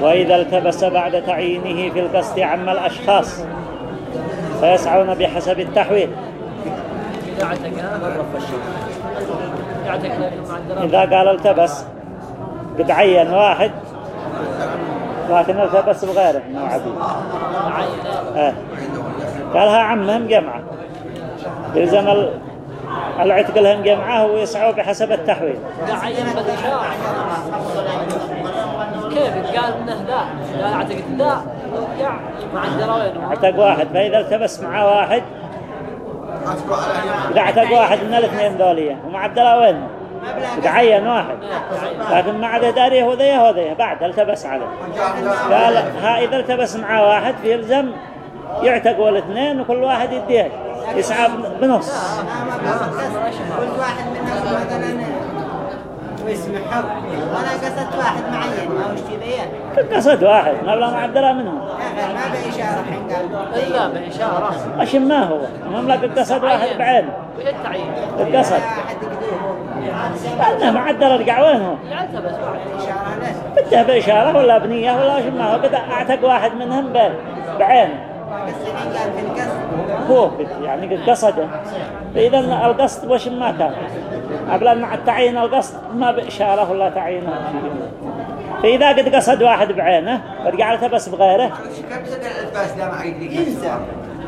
وإذا التبس بعد تعيينه في القصد عم الأشخاص فيسعون بحسب التحويل. إذا قال التبس قد عين واحد لكن التبس بغيره إنه عبيد. آه. قالها عمهم جمعة. يلزم العتق لهم جمعة ويسعوا بحسب التحويل. كيف قال إنه ذا. قال أعتقد ذا. ورجع مع الدراوين. اعتق واحد فإذا التبس معه واحد إذا اعتق واحد من الاثنين ذولية. ومع الدراوين تعين واحد. لكن ما عاد داري هو ذي هو ذي بعد التبس عليه. قال ها إذا التبس معه واحد يلزم يعتقوا الاثنين وكل واحد يديه. يسعى بنص. كل واحد منهم مثلا واسم حر وأنا قصدت واحد. معين ما وش كذا قصد واحد ما بلا معدلة منهم. ما بإشارة حين قال إلا بإشارة. أش ما هو. هم لا قصد واحد بعينه وش التعيين؟ قصد واحد يقدوه لأنه معدل ارجع وين هو. بده بإشارة ولا بنية ولا شو ما هو. بدأ أعتق واحد منهم ب- بعينه بس الحين قال في القصد. هو يعني قد قصده. فإذا القصد وش ما كان. قبل مع التعيين القصد ما بإشارة ولا تعيين. فإذا قد قصد واحد بعينه ورجع التبس بغيره. ينسى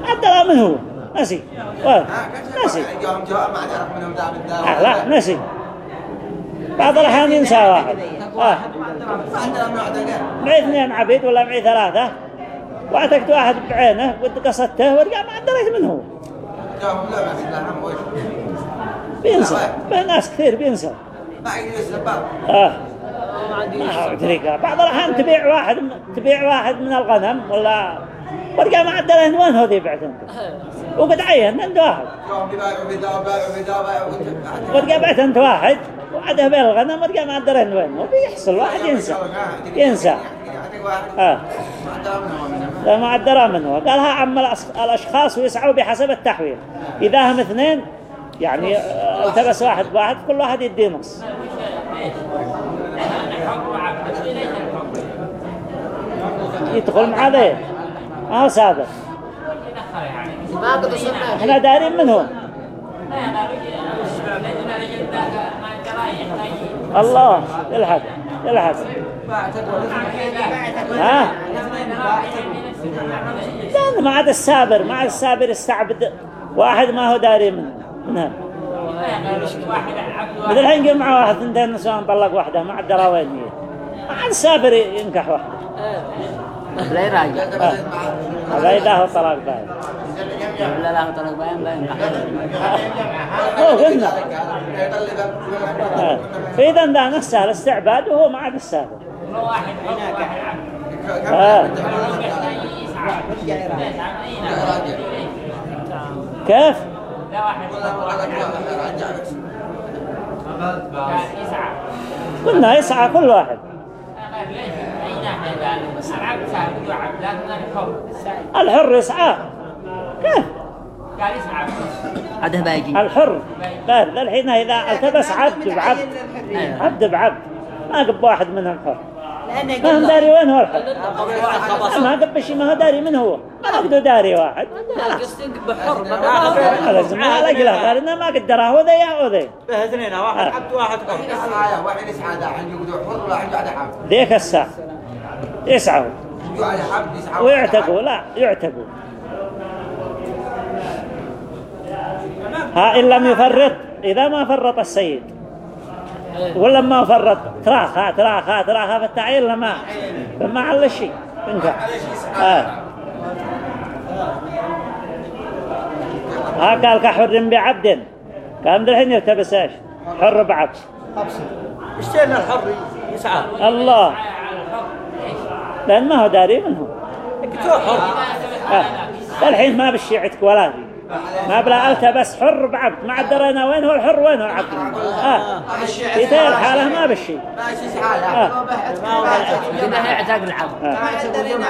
عدل من هو. نسي. نسي. لا نسي. بعض الأحيان ينسى واحد. آه. معي اثنين عبيد ولا معي ثلاثة. وأعتقد واحد بعينه قد قصدته ورجع ما عدلت منه بينسى بين ناس كثير بينسى ما هو طريقة. بعض الأحيان تبيع واحد تبيع واحد من الغنم ولا ورجع ما عدله وين هو ذي بعت انت وقد عين عند واحد. ورجع بعت انت واحد وعده بين الغنم ورجع ما عدله وين. وبيحصل. واحد ينسى ينسى آه. ما عدرا منه. قالها عم الأشخاص ويسعوا بحسب التحويل. إذا هم اثنين يعني آه، التبس واحد بواحد كل واحد يدي نص. يدخل مع ذي ما هو سابق. إحنا دارين من هو الله الحق الحق. ها؟ لأن ما عاد السابر ما عاد السابر يستعبد. واحد ما هو داري منه. منها مثل الحين قل مع واحد اثنين نسوان طلق واحدة ما عاد درا وين هي ما عاد السابر ينكح واحدة لا يراجع هذا إذا هو طلاق باين. لا لا طلق باين باين. هو قلنا. آه. فإذا ده نفسه الاستعباد وهو ما عاد السابر. آه. كيف؟ قلنا يسعى كل واحد. الحر يسعى. كيف؟ بايجي الحر. قال الحين إذا التبس عبد بعبد. عبد بعبد. ما قب واحد منهم حر ما هم داري وين هو؟ الحر ما قب شيء ما هو داري من هو؟ ما قدوا داري واحد. قصدك بحر. ما لازم ما لقى قال إنه ما قدره هو ذي هو ذي به اثنين واحد عبد واحد حر ذيك الساعة. يسعوا ويعتقوا لا يعتقوا. ها إن لم يفرط إذا ما فرط السيد. ولا ما فرط. تراخى تراخى تراخى في التعيين لما فما على الشيء إنت. آه. ها قال كحر بعبد. كان الحين يلتبس إيش؟ حر بعبد. اشترينا الحر؟ يسعى. الله. لأن ما هو داري منه حر. آه. الحين ما بالشي عتك ولا في ما بلا التبس حر بعبد ما عاد درينا وين هو الحر وين هو العبد آه. في تلك الحالة ما آه. هي اعتاق العبد آه. ما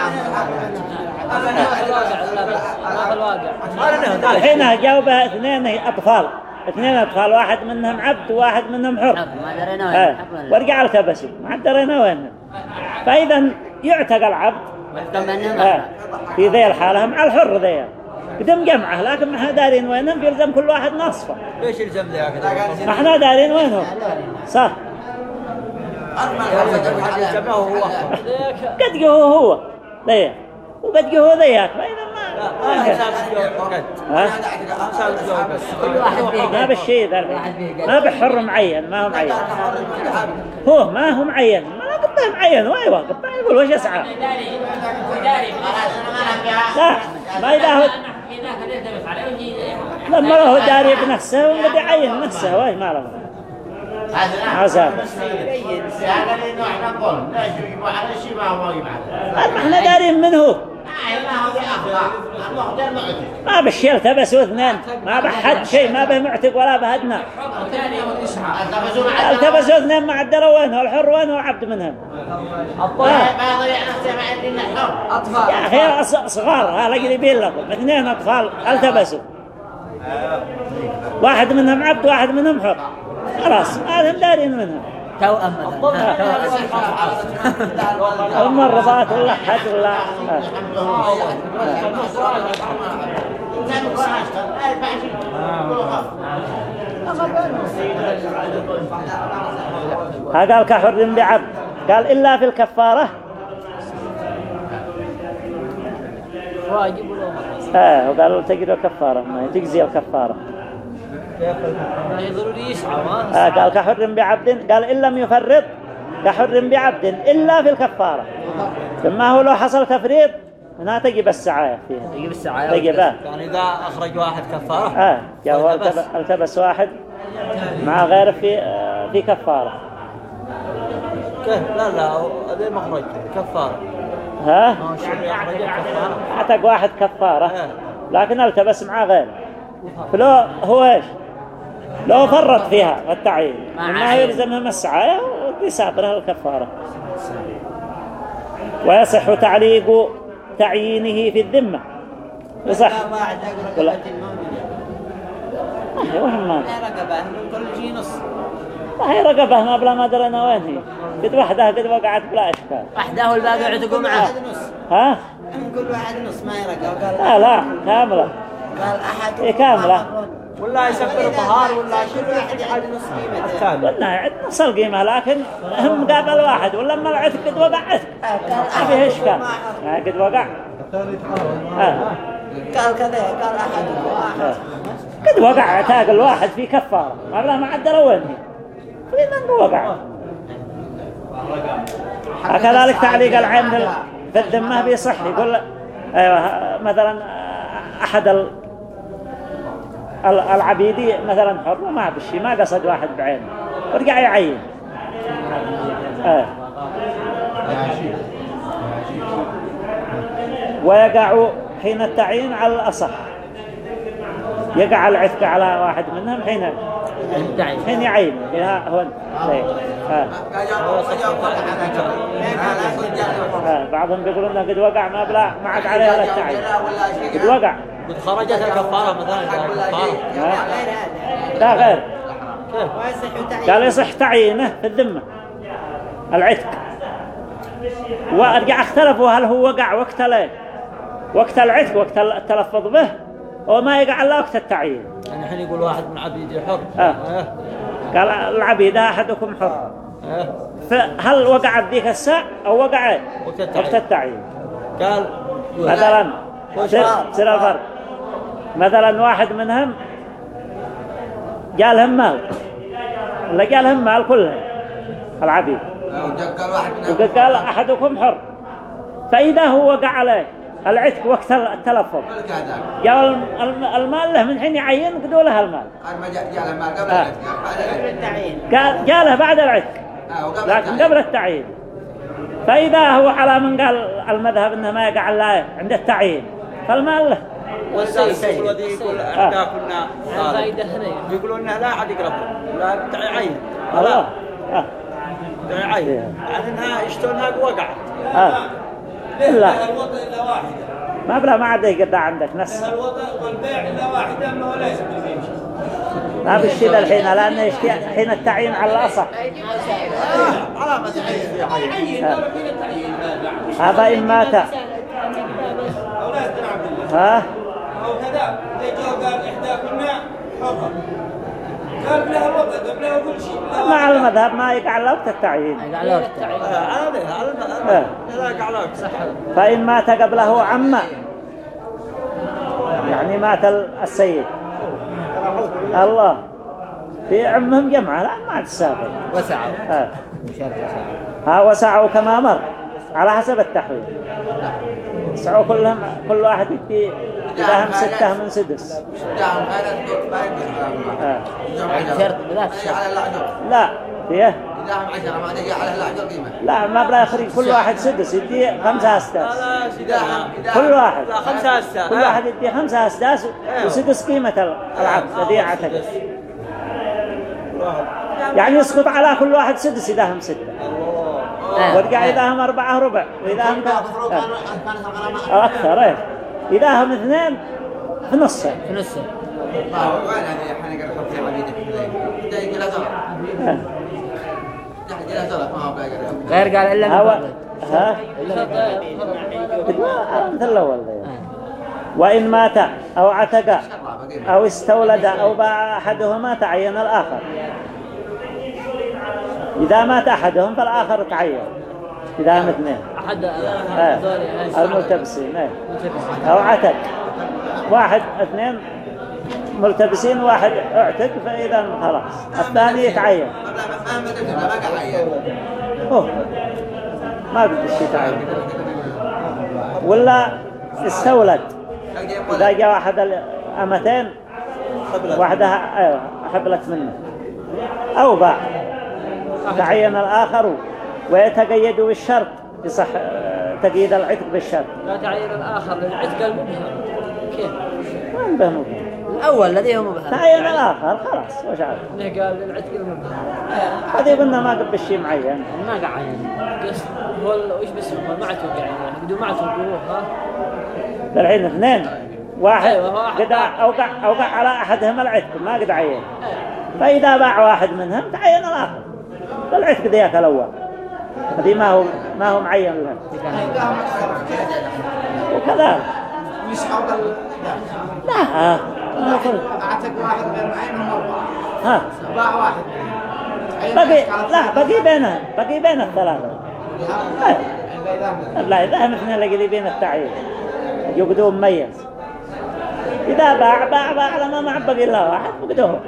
الواقع قال انه قال الحين جاوبها اثنين أطفال اثنين أطفال واحد منهم عبد وواحد منهم حر ما درينا آه. وين ورجع التبسوا ما درينا وين فإذا يعتق العبد آه. في ذي الحالة مع الحر ذي قدم جمعه لكن ما إحنا دارين وينهم يلزم كل واحد نصفه. ليش يلزم ذاك؟ ما إحنا دارين وينهم صح. قد هو. هو ذي وقد هو ذيك ما ما ما ما ما بالشيء ذا ما بحر معين ما هو معين. هو ما هو معين. ما قبه معين. أيوه قبه يقول وش يسعى لا ما إذا هو لما هو داري بنفسه وقد يعين نفسه واي ما له ما زال ما إحنا دارين من هو؟ ما بشيلته بس واثنين ما بحد شيء ما به معتق ولا بهدنا التبسوا اثنين ما عدلوا وين هو؟ الحر وين هو؟ العبد منهم. يا أخي صغار هذا قريبين لكم. اثنين أطفال التبسوا. واحد منهم عبد واحد منهم حر. خلاص هذا دارين منهم توأم مثلا هم الرباط ولا حد ولا. ها قال كحر بعبد قال إلا في الكفارة. واجب. آه وقالوا تجد كفارة ما تجزي الكفارة. ما هي ضروري يسعى ما آه قال كحر بعبد قال إن لم يفرط كحر بعبد إلا في الكفارة. ثم هو لو حصل تفريط هنا تجب السعاية فيها. يجيب الساعة تجب. آه يعني إذا أخرج واحد كفارة آه هو. التبس, التبس واحد مع غيره في آه في كفارة. كيف؟ لا لا هذا مخرج كفارة. ها؟ كفارة. أعتق واحد كفارة آه. لكن التبس مع غيره. فلو هو إيش؟ لو فرط فيها التعيين. ما. يلزمهم السعاية ويسابرها الكفارة ويصح تعليق تعيينه في الذمة. يصح. ولا- رقبة ما هي وهم ما. لا رقبة من كل شيء نص. ما هي رقبة ما بلا ما درنا وين هي. قد واحدة قد وقعت بلا إشكال. واحدة والباقي يعتقوا معه. نص. ها؟ كل واحد نص ما يرقى وقال لا لا كاملة. قال أحد إيه كاملة. ولا يسفر طهار ولا واحد يعد نص قيمته الثاني قلنا عد نص القيمة لكن هم قابل واحد ولا ما العتق قد وقع؟ عتق ما فيه إشكال ما قد وقع. آه. قال كذا قال أحد آه. قد وقع عتاق الواحد في كفارة. ما بلا ما عدل وين هي فإذا وقع؟ كذلك تعليق العين في الذمة بيصح يقول أيوة مثلا أحد العبيدي مثلا حر وما بشي ما قصد واحد بعينه ورجع يعين. آه. ويقع حين التعيين على الأصح. يقع العتق على واحد منهم حين حين يعين. فيها هو زي. آه. آه. بعضهم بيقولون إنه قد وقع ما بلا ما عاد عليه الا التعيين قد وقع. خرجت الكفارة مثلا كفارة. غير هذا لا غير قال يصح تعيينه في الذمة العتق وارجع اختلفوا هل هو وقع وقت الايه وقت العتق وقت التلفظ به وما يقع إلا وقت التعيين يعني الحين يقول واحد من عبيدي حر آه. آه. قال العبيد أحدكم حر آه. فهل وقعت ذيك الساعة أو وقع وقت التعيين. وقت التعيين قال مثلا؟ سر الفرق مثلا واحد منهم جالهم مال. ولا جالهم مال كلهم؟ العبيد. وقد قال أحدكم حر. فإذا هو وقع عليه العتق وقت التلفظ. الم- المال له من حين يعين قدوا له المال. التعيين قال له بعد العتق. لكن قبل التعيين. فإذا هو على من قال المذهب أنه ما يقع إلا عند التعيين فالمال له. إحنا كنا الفائدة هنا يقولون انه لا عاد يقرب. لا الله. لا. آه. يعني انها يشتونها وقعت آه. لا. الوطن إلا واحدة. ما بلا ما عاد يقدع عندك لها الوطن والبيع إلا واحدة ما هو ليس ما بالشيء الحين. لأنه يشتي حين التعيين على الأصح. آه. هذا إن مات. ها؟ زي جو قال إحدى كنا حرة قال لها قبل لها كل شيء. مع المذهب ما يقع له وقت التعيين. على وقت على على آه. لا قعلاك صح. فإن مات قبله عم يعني مات السيد. الله. في عمهم جمعة لا ما تسافر وسعوا. آه. وسعوا. ها وسعوا كما مر. على حسب التحويل سعوا كلهم كل واحد يدي إذا هم ستة من سدس. هذا لا فيه إذا هم عشرة ما تجي على الأعجر قيمة لا ما بلا يخرج كل واحد سدس يدي خمسة أسداس. لا إذا هم إذا كل واحد. لا خمسة هسه كل واحد يدي خمسة أسداس وسدس قيمة العبد الذي اعتقد يعني يسقط على كل واحد سدس إذا هم ستة. وارجع إذا هم أربعة ربع. وإذا هم أكثر إيه. إذا هم اثنين في نص في نص ما هو وين هذه في آه. ده يجي له زلط ما هو باقي غير قال إلا هو. ها. مثل الأول ده. وإن مات أو عتق أو استولد أو باع أحدهما تعين الآخر إذا مات أحدهم فالآخر تعين إذا هم اثنين أحد. هذول الملتبسين آه. أو عتق واحد اثنين. ملتبسين واحد. اعتق فإذا خلاص. الثاني يتعين. ما قد الشيء تعين. ولا استولد. إذا جاء واحد الأمتين واحدها أيوة حبلت منه. أو باع تعين الآخر. ويتقيد بالشرط يصح آه، تقييد العتق بالشرط. لا تعين الآخر للعتق المبهم كيف؟ ما عنده مبهم الأول الذي هو مبهم تعين الآخر خلاص وش عارف إنه قال للعتق المبهم هذه قلنا ما قبل شيء معين. ما قاعد. يعني قص هو وش باسمه هو؟ معتوق يعني. بدون معتوق هو ها؟ الحين اثنين. واحد أيوة، قد. أوقع, أوقع على أحدهم العتق ما قد عين. فإذا باع واحد منهم تعين الآخر. العتق ذيك الأول. هذه ما هو ما هو معين لهم وكذلك يسحب ال... لا. اعتق واحد غير معين اربعه ها. باع واحد بقي لا بقي بينهم بقي بين الثلاثة. لا إذا هم اثنين اللي بين التعيين يقدوا مميز إذا باع باع باع لما ما عبق إلا واحد فقدوه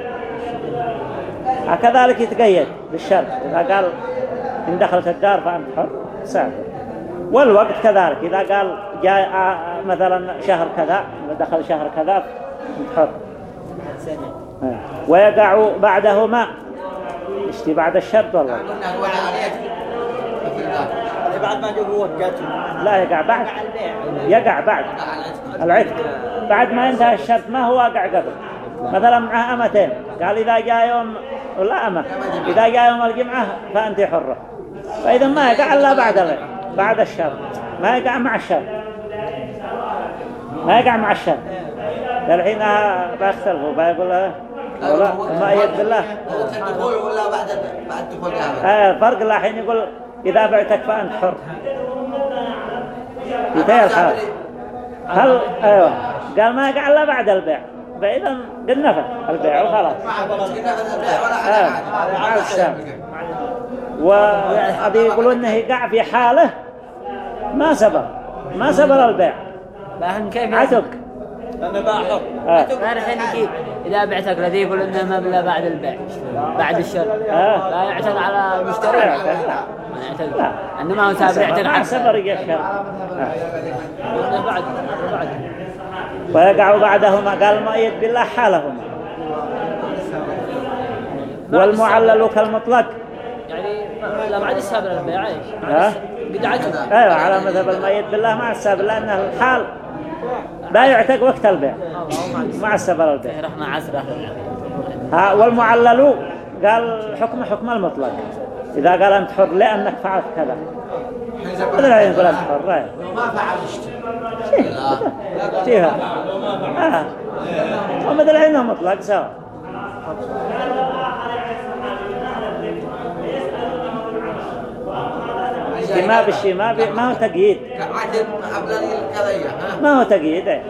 كذلك يتقيد بالشرط. إذا قال إن دخلت الدار فأنت حر سافر والوقت كذلك إذا قال جاء آه، مثلا شهر كذا دخل شهر كذا أنت حر. ويقع بعدهما. اشتي بعد الشرط والله؟ بعد ما جابوا وقت لا يقع بعد. يقع بعد. العتق. بعد ما انتهى الشرط ما هو واقع قبل؟ مثلا معه أمتين. قال إذا جاء يوم ولا أمة إذا جاء يوم الجمعة فأنت حرة. فإذا ما يقع إلا بعد ال- بعد الشرط ما يقع مع الشرط ما يقع مع الشرط الحين بيختلفوا بيقول له ما يد بالله آه، الفرق لا حين يقول إذا بعتك فأنت حر. هل أيوة. قال ما يقع إلا بعد البيع. فإذا نفى البيع وخلاص. آه، مع السلام وأبي يقولون إنه يقع في حاله. ما سبر ما سبر البيع. فاهم كيف؟ عتق. لأنه باع حر آه. ما إذا بعتك الذي يقول إنه مبلغ بعد البيع. بعد الشر آه. لا يعتد على المشتري لا يعتد، لا. إنما هو سابر يعتد ما على سبر يجي الشر آه. بعد بعد. ويقع بعدهما قال ما يد بالله حالهما والمعلل كالمطلق. يعني لا بعد السابر البيع إيش؟ قد أيوه على مذهب الميت بالله مع السبب لأن الحال. لا يعتق وقت البيع. مع السبب البيع. رحمة عسرة ها والمعلل قال حكم حكم المطلق. إذا قال أنت حر لأنك فعلت كذا. مثل العين يقول أنت حر لا. ما فعل اشتي فيها آه. ومثل العين مطلق سواء ما بالشيء ما بي ما هو تقييد. ها؟ ما هو تقييد ذا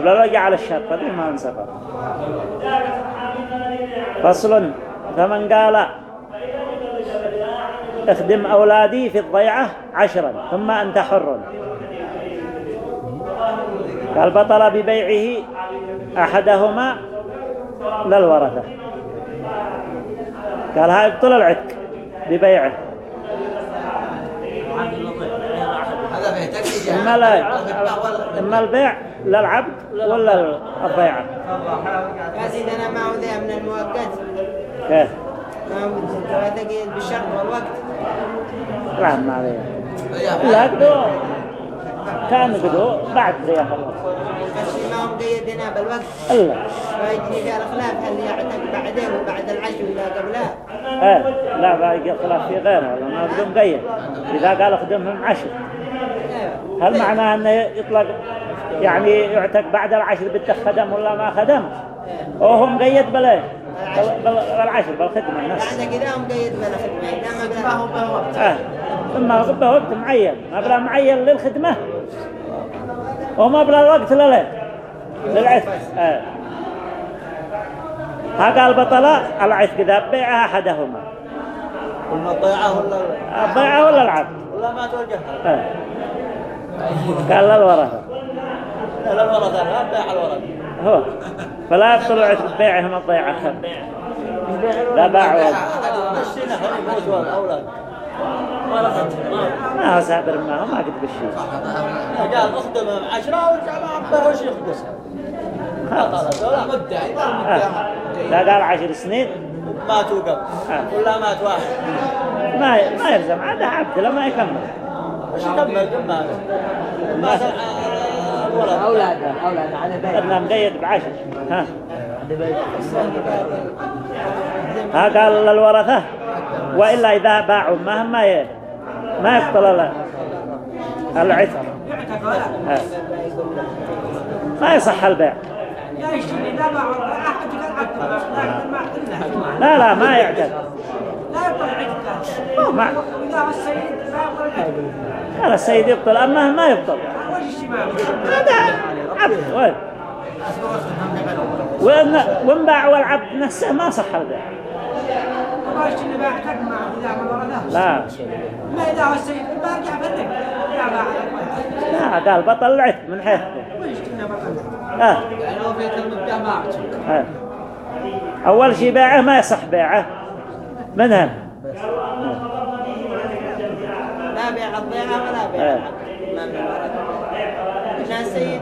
لو رجع على الشرط ما انسفر فصل. فمن قال اخدم أولادي في الضيعة عشرا ثم أنت حر. قال بطل ببيعه أحدهما للورثة. قال هاي يبطل العتق ببيعه. إما, لا إما البيع للعبد ولا الضيعة. يا سيدنا ما هو ذا من المؤقت كيف ما تقيد بالشرط والوقت ما عليه لا قدو كان قدو بعد ذي خلاص بس مقيد هنا بالوقت إلا فيجري فيها الخلاف هل يعتق بعده وبعد العشر ولا قبلها إيه لا باقي خلاف في غيره ولا ما بدون قيد إذا قال اخدمهم عشر هل معناه أنه يطلق يعني يعتق بعد العشر بدك خدم ولا ما خدم وهو مقيد بلا بال- بال- بالعشر بالخدمة الناس. بعد كذا هو مقيد بالخدمة إذا ما بوقت آه. ثم وقت معين. ما بلا معين للخدمة. وما بلا الوقت لليه للعتق آه. ها قال بطل العتق إذا بيعها أحدهما. قلنا الضيعة ولا الضيعة ولا العبد ولا ما توجهها آه. قال للورثة الورثة لا بيع الورثة. هو. فلا يبطل عتق بيعهم الضيعة. لا باع ولا السنة يموت والأولاد ما هو سابر ما هو ما قد بالشيء قال اخدم عشرة ورجع ما عبه وش آه. لا قال عشر سنين. ماتوا قبل. آه. ولا مات واحد. ما ما يلزم. هذا عبد لما يكمل. وش يكمل؟ ما مات الولد أولاده أولاده على بيت. أدنى مقيد بعشر. ها. ها قال للورثة وإلا إذا باعوا ما هم ما ي... ما يبطل ال- العتق ها. ما يصح البيع. لا لا ما يعتق أو ما قال السيد يبطل أما ما يبطل هذا عبد وين؟ وإن باع والعبد نفسه؟ ما صح البيع لا. ما إذا هو السيد ما رجع فرق يا باع لا قال بطل العتق من حيث ويشتري بطل. يعني هو في المبدأ ما أعرف آه. أول شيء بيعه ما يصح بيعه منها لا بيع الضيعة ولا بيع. ما من في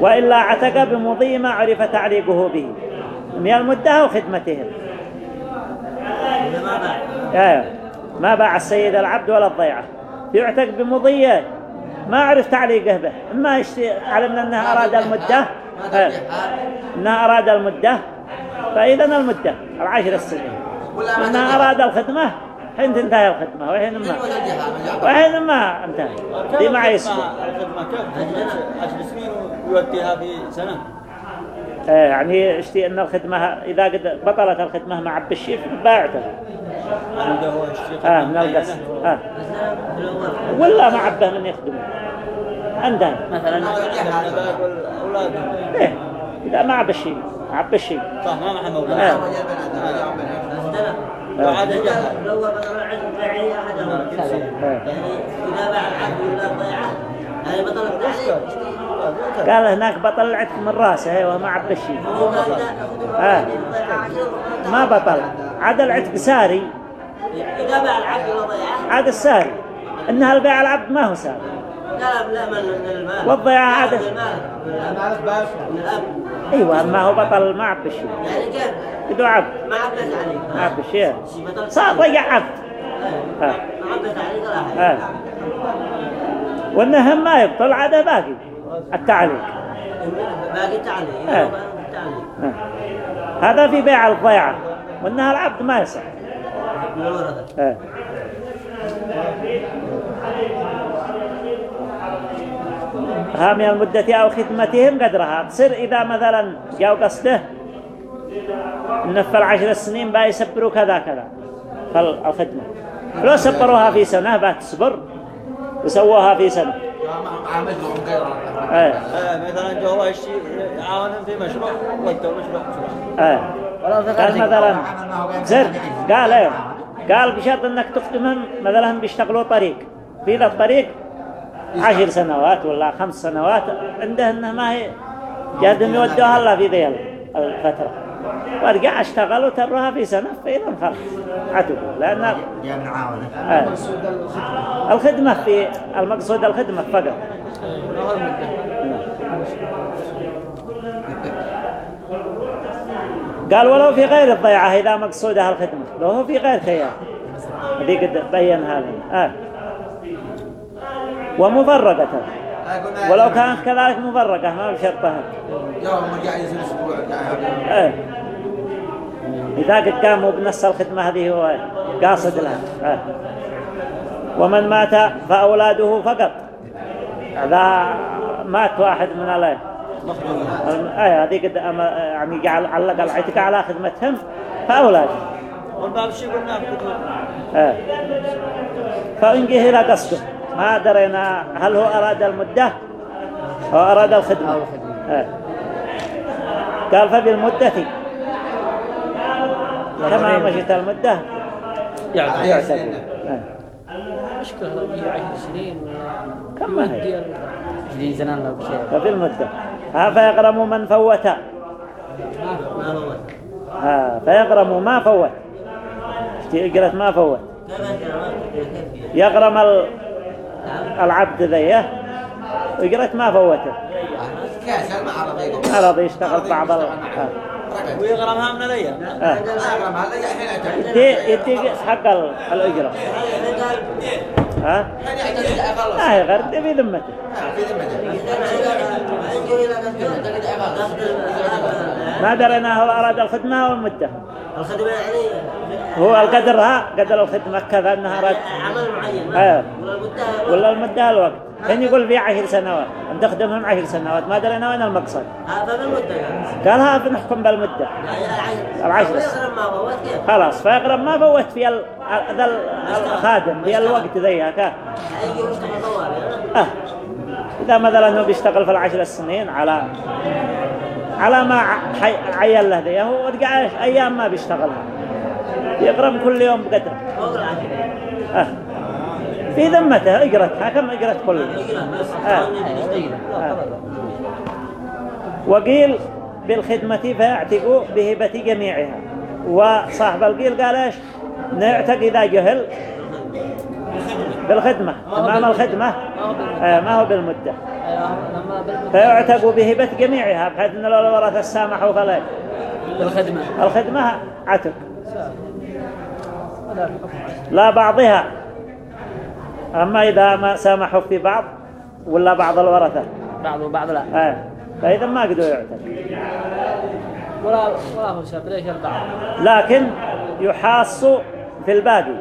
وإلا عتق بمضي ما عرف تعليقه به. من المدة وخدمتهم آه. ما باع السيد العبد ولا الضيعة. يعتق بمضي ما عرف تعليقه به. ما يشتي علمنا أنه أراد المدة آه. أنه أراد المدة فإذا المدة العشر السنين أنه أراد الخدمة. حين تنتهي الخدمة وحين ما؟ وحين ما انتهى دي ما يسمع الخدمة كيف عشر سنين ويوديها في سنة؟ آه، يعني اشتي إن الخدمة إذا قد بطلت الخدمة مع بالشيف باعته. عنده هو الشيخ آه من القصد آه. ولا ما عبه من يخدمه. عندها مثلا إيه. إذا ما عب الشيء عب الشيء صح ما محمد آه. وعاد جهل. لو آه. يعني إذا باع العبد ولا هذه بطلت عليه قال هناك بطل العتق من راسه أيوه ما عب الشيء آه. عشر ما بطل. عاد العتق ساري. إذا باع العبد ولا ضيعة. عاد الساري. انها البيع العبد ما هو ساري. لا لا من المال والضيعة لا، عادة. من المال من الأب. أيوه اما هو بطل ما عب الشيء يعني كيف؟ بدو عبد. ما عبت عليه ما عب الشيء صار ضيع عبد. آه. ما عبت عليه ولا حاجة. آه. والنهم ما يبطل عاده باقي. التعليق. باقي تعليق آه. آه. هذا في بيع الضيعة وإنها العبد ما يصح. إيه. ها من المدة أو خدمتهم قدرها. تصير إذا مثلا جاءوا قصده إن في العشر السنين بقى يسبروا كذا كذا. فالخدمة لو سبروها في سنة بقى تصبر. وسووها في سنة. إيه. آه، مثلا جو هو الشيء يعاونهم في مشروع ودوا مشروع إيه. قال مثلا زر قال إيه. قال بشرط إنك تخدمهم مثلا بيشتغلوا طريق. في ذا الطريق عشر سنوات ولا خمس سنوات عنده إنه ما هي جادم يودوها الله في ذي الفترة. وأرجع أشتغل وتروها في سنة فإذا خلاص عتبوا لأن آه. الخدمة في المقصود الخدمة فقط. قال ولو في غير الضيعة إذا مقصودها الخدمة. لو هو في غير خيار. هذه قد بين هذا آه. ومفرقة. ولو كانت كذلك مفرقة ما بشرطها يوم رجع يزيد أسبوع آه. إذا قد قاموا بنص الخدمة هذه هو قاصد لها. آه. ومن مات فأولاده فقط. إذا مات واحد من الله آه هذه قد يعني جعل علق العتق على خدمتهم فأولاده. والباب الشيء قلنا؟ آه. فإن جه إلى قصده. ما درينا. هل هو أراد المدة؟ أو أراد الخدمة؟ آه. قال فبالمدة كما مشيت المدة. يعني يعتبر. مشكلة عشر سنين كم هي؟ يودي ال- عشرين سنة لو بشيء. ففي المدة ها فيغرم من فوت. ما ها فيغرم ما فوت. قرأت ما فوت. يغرم ال- العبد ذيه وقرأت ما فوته كاسر مع رضيق عرض يشتغل بعض. آه. ويغرمها من الأيام. آه. يدي يدي حق ال- الأجرة. ها؟ ما هي غير في ذمته. ما درينا هو أراد الخدمة أو المدة الخدمة يعني هو القدر ها؟ قدر الخدمة كذا أنها أراد عمل معين. آه. ولا المدة ولا المدة الوقت. كان يقول في عشر سنوات. أن تخدمهم عشر سنوات. ما درينا وين المقصد؟ هذا بالمدة قال. ها بنحكم بالمدة. العشر. هو خلاص فيقرب ما فوت في ال... ذا ال- الخادم في الوقت ذي هكا أي مشتغل طوال يعني آه. إذا مثلا أنه بيشتغل في العشر السنين على على ما حي... عين له ذي هو أيام ما بيشتغلها يقرب كل يوم العشرة آه. في ذمته اجرتها كم اجرت كل. آه. آه. وقيل بالخدمة فيعتق بهبة جميعها. وصاحب القيل قال إيش؟ نعتق إذا جهل بالخدمة. أمام الخدمة؟ آه ما هو بالمدة. لما بال- فيعتق بهبة جميعها بحيث أن لو الورثة السامحوا فلا بالخدمة. الخدمة عتق. لا بعضها. أما إذا ما سامحوا في بعض ولا بعض الورثة. بعض وبعض لا. آه. فإذا ما قدروا يعتق ولا ولا هو شاب ليش البعض لكن يحاص في الباقي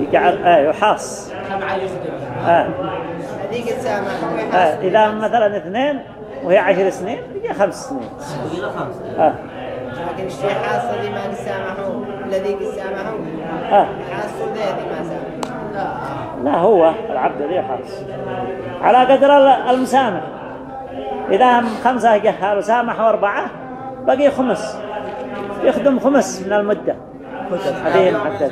يقعد آه يحاص. آه. إذا مثلا اثنين وهي عشر سنين يجي خمس سنين. وإلى خمسة آه. لكن الشيء حاصل لما نسامحوا الذي سامحوا آه. حاصل ذي ما سامحوا لا هو العبد ذي حاص على قدر ال- المسامح. إذا هم خمسة جهال وسامحوا أربعة بقي خمس. يخدم خمس من المدة. هذه محددة.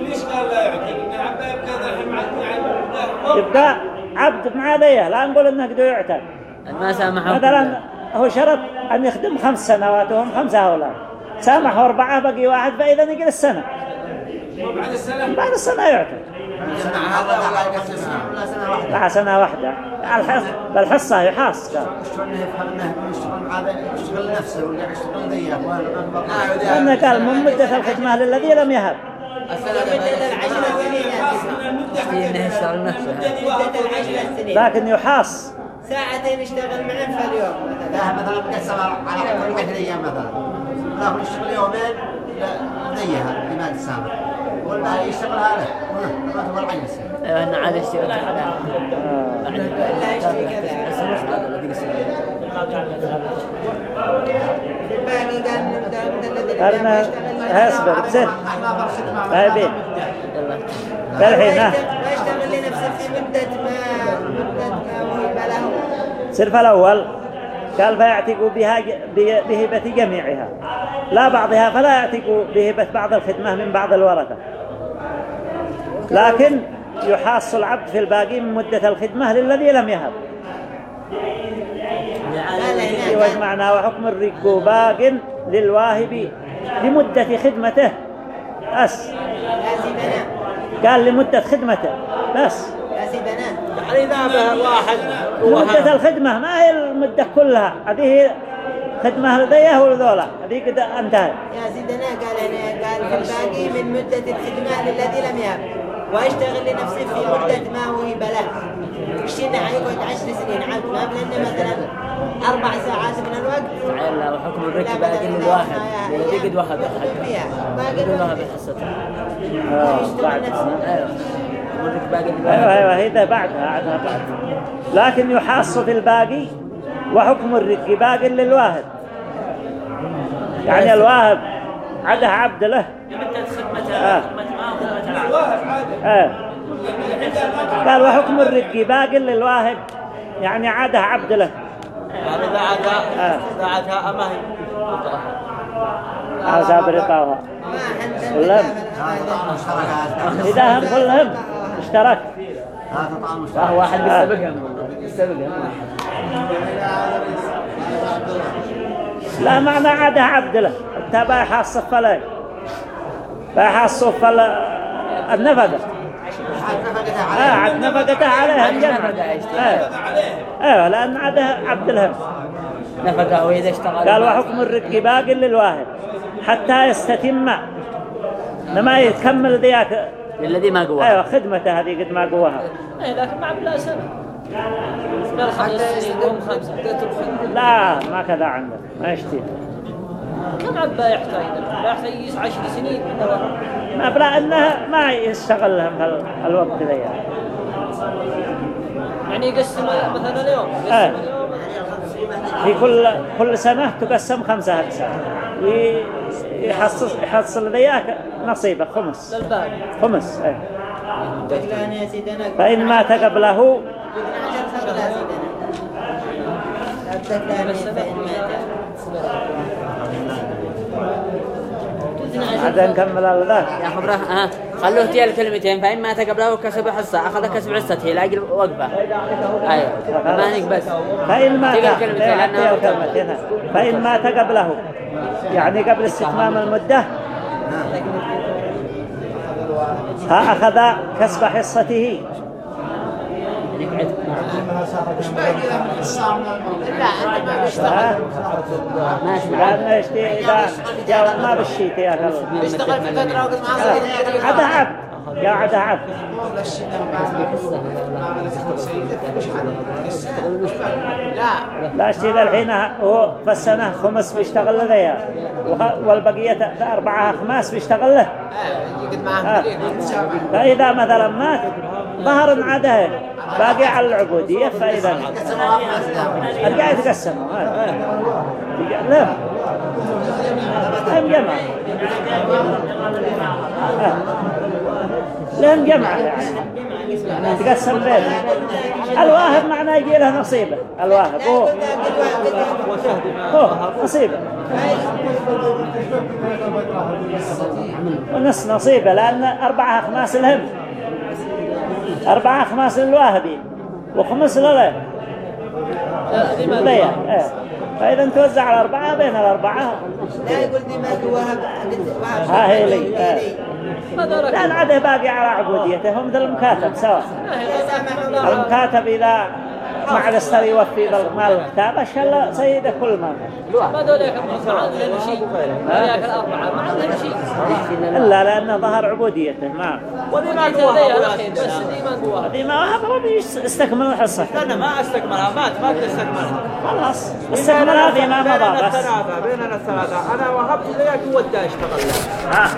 ليش قال لا يعطيك؟ إن عبا يبقى عبد مع ذيه لا نقول إنه قدو يعتد ما سامحوا مثلا هو شرط ان يخدم خمس سنوات وهم خمسة أولاد. سامحوا اربعة بقي واحد فإذا يقل السنة. بعد السلام بعد السنة سنة واحدة مع سنة واحدة. الحص بالحصة يحاص قال شلون يفهم انه يشتغل مع ذا يشتغل نفسه ولا يشتغل ذيه لأنه قال من مدة الخدمة للذي لم يهب. لكن يحاص. ساعتين يشتغل معهم في اليوم مثلا. لا مثلا مقسم على كل عشر أيام مثلا. ناخذ الشغل يومين زيها اللي ما تسامح والباقي يشتغل هذا ما تبغى العجز أنا على. لا يشتري كذا. بزين هاي بين الحين ها ويشتغل لنفسه في مدة ما مدة ما وهب له صرف الأول قال فيعتق بها بهبة جميعها. لا بعضها فلا يعتق بهبة بعض الخدمة من بعض الورثة. لكن يحاص العبد في الباقي من مدة الخدمة للذي لم يهب. معنى وحكم الرق باق للواهب لمدة خدمته. بس. قال لمدة خدمته. بس. يعني به واحد. مدة الخدمة ما هي المدة كلها؟ هذه هي خدمة لديه ولذولا هذه قد انتهت. يا سيدنا قال هنا قال في الباقي من مدة الخدمة للذي لم يهب ويشتغل لنفسه في مدة ما وهب له. الشيء حيقعد عشر سنين. عبد ما بلنا مثلا أربع ساعات من الوقت. لا وحكم لا الرك بدل باقي ما- قد وهب يدخل فيها. باقي قد وهب الوقت. حصته آه، بعد. أيوه باقي أيوه للواحد أيوه هذا بعدها بعدها بعد لكن يحاص في الباقي وحكم الرق باق للواهب يعني الواهب عده عبد له آه. خدمة ما آه. قال وحكم الرق باق للواهب يعني عده عبد له يعني إذا عادها آه. إذا عادها أما هي هذا برقاها كلهم. إذا هم كلهم اشترك هذا طعام مشترك. واحد آه. يستبقهم يستبقهم لا معنى عده عبد له انت بايح الصفة بايح الصفة النفقة. آه عد نفقته عليها الجنة. آه. أيوه لأن عبد لهم نفقه واذا اشتغل. قال وحكم الرق باق للواهب حتى يستتم. لما يكمل ذيك للذي ما قوى أيوه خدمته هذه قد ما قواها. إيه، اي لكن مع بلا الخدمة لا ما كذا عندك ما يشتي كم عبا يحتاج لا يحتاج يجلس عشر سنين. ما بلا انه ما يشتغل لهم هال- الوقت ذي. يعني يقسم مثلا اليوم. يقسم آه. اليوم. في كل كل سنة تقسم خمسة أقسام وي- يحصل يحصل ذيك نصيبه خمس. للباقي خمس إيه. سيدنا فإن مات قبله عشر خبر يا سيدنا دخلان فإن مات عاد نكمل على ذاك؟ يا خبره ها خلوه تيا الكلمتين فإن مات قبله كسب حصة. أخذ كسب عصته لا يقل وقفة. أيوة. ما هيك بس. فإن مات تلك الكلمتين إيه،. فإن مات قبله يعني قبل استتمام المدة؟ ها أخذ كسب حصته. ماشي يشتي إذا جاء ما بالشيء يا في فترة وقت عبد يا لا. لا اشتغل الحين. هو في السنة خمس بيشتغل وخ- والبقية أربعة خماس بيشتغل له. معاه آه. فإذا مثلا مات ظهر عاده باقي على العبودية فإذا أرجع يتقسموا آه. لا. لهم جمع. آه. لهم جمع يعني. تقسم بينهم. الواهب معناه يجي له نصيبه. الواهب. هو هو نصيبه. ونص نصيبه لأن أربعة أخماس لهم. أربعة أخماس للواهبين وخمس لله ليه إيه. فإذا توزع على الأربعة بين الأربعة. لا يقول دي ما وهب ها هي لي. إيه. هذا ركب لأن عده باقي على عبوديته هم مثل المكاتب الله. المكاتب إذا ما عاد استر يوفي بالمال كتابه شل سيده كل مال ما ذوليك ما عندهم شيء ذوليك الأربعة ما عندهم شيء إلا لأنه ظهر عبوديته. ما. وذي ما ذي قوها بس ذي ما قوها هذه ما وهب هو بيستكمل الحصة أنا ما استكملها. مات ما تستكملها. خلاص. استكملها فيما بيننا مضى بس. بيننا الثلاثة أنا وهبت ودي أشتغل. لك ها